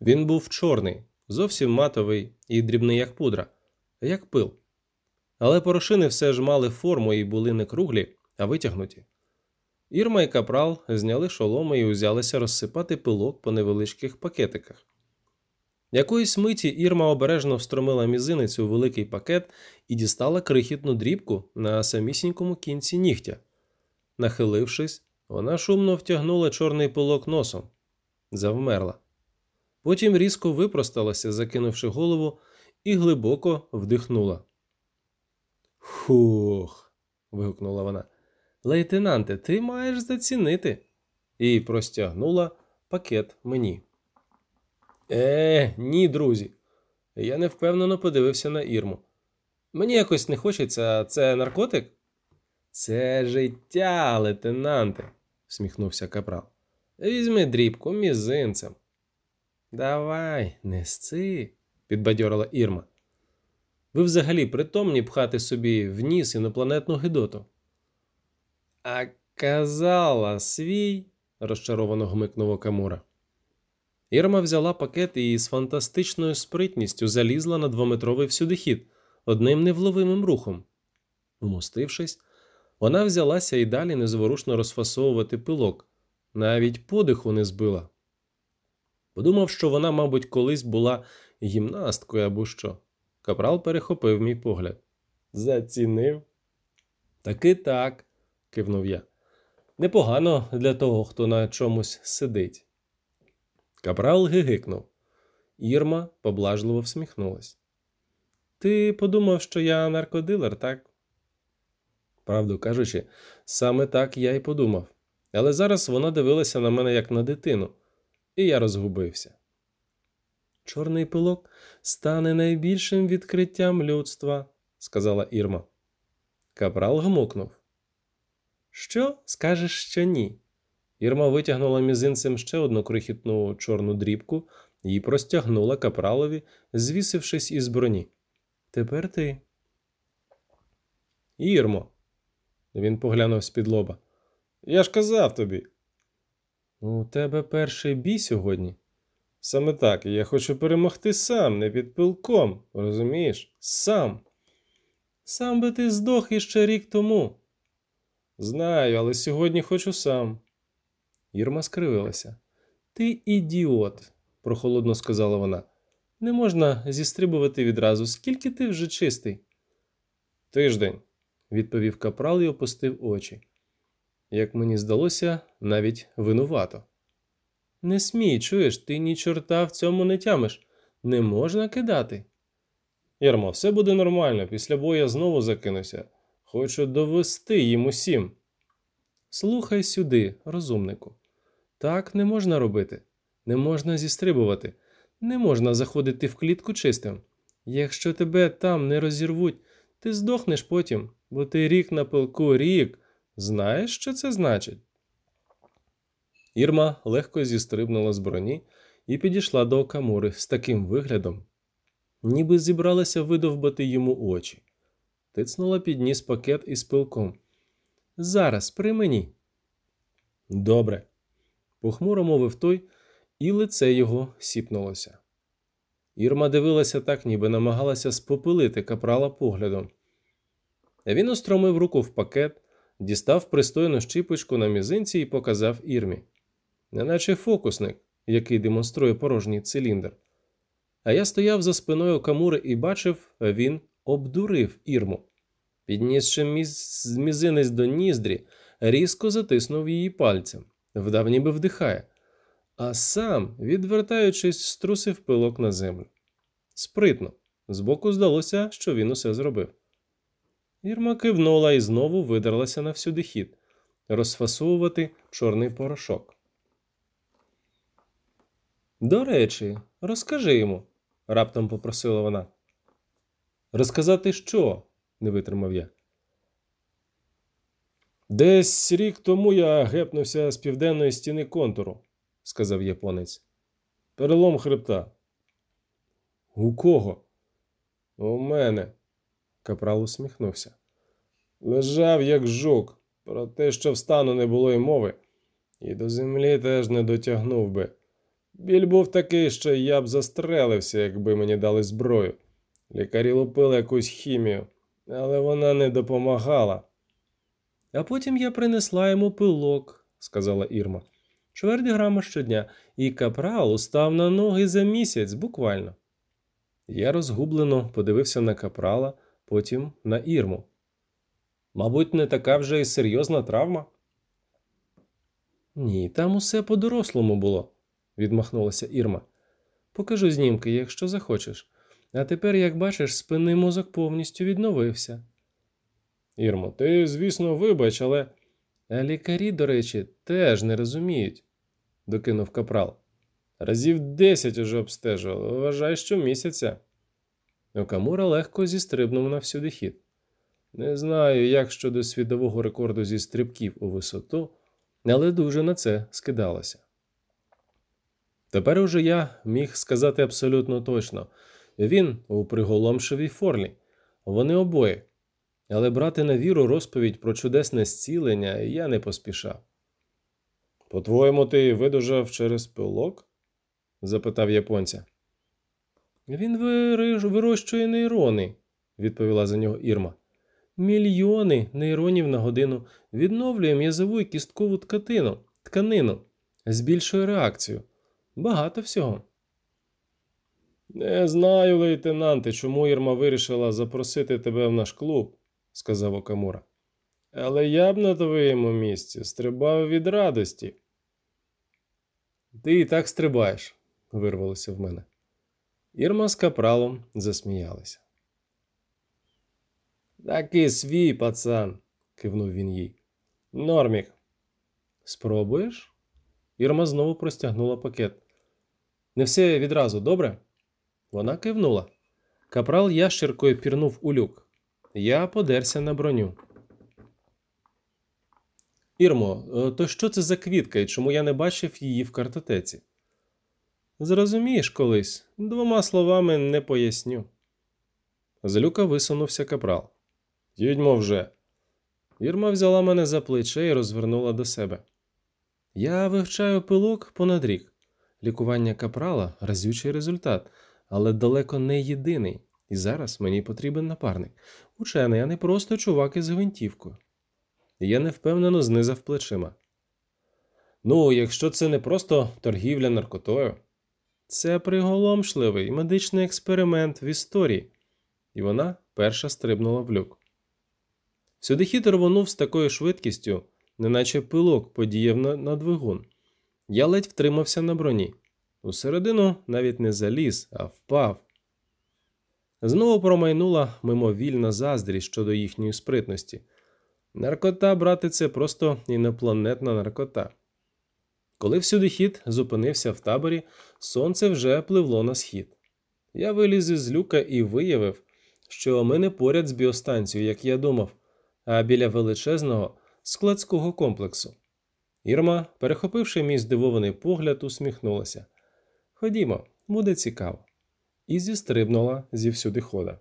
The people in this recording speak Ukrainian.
Він був чорний, зовсім матовий і дрібний, як пудра, як пил. Але порошини все ж мали форму і були не круглі, а витягнуті. Ірма і капрал зняли шоломи і узялися розсипати пилок по невеличких пакетиках. Якоїсь миті Ірма обережно встромила мізинець у великий пакет і дістала крихітну дрібку на самісінькому кінці нігтя. Нахилившись, вона шумно втягнула чорний пилок носом, завмерла. Потім різко випросталася, закинувши голову, і глибоко вдихнула. Хух. вигукнула вона. Лейтенанте, ти маєш зацінити. І простягнула пакет мені. Е, ні, друзі. Я невпевнено подивився на Ірму. Мені якось не хочеться, це наркотик? Це життя, лейтенанте, всміхнувся капрал. Візьми дрібку мізинцем. Давай, не сци, підбадьорила Ірма. Ви взагалі притомні пхати собі в ніс інопланетну гидоту. А казала свій, розчаровано гмикнув Окамура. Ірма взяла пакет і з фантастичною спритністю залізла на двометровий всюдихід одним невловимим рухом. Вмостившись, вона взялася і далі незворушно розфасовувати пилок, навіть подиху не збила. Подумав, що вона, мабуть, колись була гімнасткою або що. Капрал перехопив мій погляд. Зацінив. Таки так, кивнув я. Непогано для того, хто на чомусь сидить. Капрал гигикнув. Ірма поблажливо всміхнулась. Ти подумав, що я наркодилер, так? Правду кажучи, саме так я й подумав. Але зараз вона дивилася на мене як на дитину, і я розгубився. Чорний пилок стане найбільшим відкриттям людства, сказала Ірма. Капрал гмукнув. Що скажеш, що ні? Ірма витягнула мізинцем ще одну крихітну чорну дрібку і простягнула капралові, звісившись із броні. Тепер ти. Ірмо. Він поглянув з-під лоба. Я ж казав тобі. У тебе перший бій сьогодні. Саме так, я хочу перемогти сам, не під пилком, розумієш? Сам. Сам би ти здох іще рік тому. Знаю, але сьогодні хочу сам. Ірма скривилася. Ти ідіот, прохолодно сказала вона. Не можна зістрибувати відразу, скільки ти вже чистий. Тиждень, відповів капрал і опустив очі. Як мені здалося, навіть винувато. Не смій, чуєш, ти ні чорта в цьому не тямиш. Не можна кидати. Єрмо, все буде нормально, після бою я знову закинуся. Хочу довести їм усім. Слухай сюди, розумнику. Так не можна робити, не можна зістрибувати, не можна заходити в клітку чистим. Якщо тебе там не розірвуть, ти здохнеш потім, бо ти рік на пилку рік. Знаєш, що це значить? Ірма легко зістрибнула з броні і підійшла до Окамури з таким виглядом, ніби зібралася видовбати йому очі. Тицнула під ніс пакет із пилком. Зараз при мені. Добре. Похмуро мовив той, і лице його сіпнулося. Ірма дивилася так, ніби намагалася спопилити капрала поглядом. Він устромив руку в пакет, дістав пристойну щіпочку на мізинці і показав Ірмі неначе фокусник, який демонструє порожній циліндр. А я стояв за спиною Камури і бачив, він обдурив ірму. Піднісши міз... мізинець до ніздрі, різко затиснув її пальцем, вдав, ніби вдихає, а сам, відвертаючись, струсив пилок на землю. Спритно, збоку здалося, що він усе зробив. Ірма кивнула і знову видерлася на всюди хід розфасовувати чорний порошок. До речі, розкажи йому, раптом попросила вона. Розказати що? не витримав я. Десь рік тому я гепнувся з південної стіни контуру, сказав японець. Перелом хребта. У кого? У мене, капрал усміхнувся. Лежав, як жук, про те, що встану не було й мови, і до землі теж не дотягнув би Біль був такий, що я б застрелився, якби мені дали зброю. Лікарі лупили якусь хімію, але вона не допомагала. А потім я принесла йому пилок, сказала Ірма. Чверть грама щодня, і капрал устав на ноги за місяць, буквально. Я розгублено подивився на капрала, потім на Ірму. Мабуть, не така вже й серйозна травма. Ні, там усе по-дорослому було, відмахнулася Ірма. Покажу знімки, якщо захочеш. А тепер, як бачиш, спинний мозок повністю відновився. Ірмо, ти, звісно, вибач, але. А лікарі, до речі, теж не розуміють, докинув капрал. Разів десять уже обстежували, вважай, що місяця. Окамура легко зістрибнув на всюди хід. Не знаю, як щодо світового рекорду зі стрибків у висоту, але дуже на це скидалося. Тепер уже я міг сказати абсолютно точно він у приголомшивій формі, вони обоє. Але брати на віру розповідь про чудесне зцілення я не поспішав. По-твоєму, ти видужав через пилок? запитав японця. Він вирощує нейрони, відповіла за нього Ірма. Мільйони нейронів на годину відновлює м'язову і кісткову тканину, тканину, збільшує реакцію. Багато всього. Не знаю, лейтенанте, чому Ірма вирішила запросити тебе в наш клуб, сказав Окамура. Але я б на твоєму місці стрибав від радості. Ти і так стрибаєш, вирвалося в мене. Ірма з капралом засміялися. Такий свій пацан, кивнув він їй. Нормік. Спробуєш? Ірма знову простягнула пакет. Не все відразу, добре? Вона кивнула. Капрал ящеркою пірнув у люк. Я подерся на броню. Ірмо, е, то що це за квітка і чому я не бачив її в картотеці? Зрозумієш колись, двома словами не поясню. З люка висунувся капрал. Їдьмо вже. Ірма взяла мене за плече і розвернула до себе. Я вивчаю пилок понад рік. Лікування капрала разючий результат, але далеко не єдиний. І зараз мені потрібен напарник. Учений, а не просто чувак із гвинтівкою. Я невпевнено знизав плечима. Ну, якщо це не просто торгівля наркотою, це приголомшливий медичний експеримент в історії. І вона перша стрибнула в люк. Сюди хід рвонув з такою швидкістю, неначе пилок подіяв на, на двигун. Я ледь втримався на броні. Усередину навіть не заліз, а впав. Знову промайнула мимовільна заздрість щодо їхньої спритності. Наркота, брате, це просто інопланетна наркота. Коли всюди хід зупинився в таборі, сонце вже пливло на схід. Я виліз із люка і виявив, що ми не поряд з біостанцією, як я думав, а біля величезного складського комплексу. Ірма, перехопивши мій здивований погляд, усміхнулася. Ходімо, буде цікаво. І зістрибнула зі всюди хода.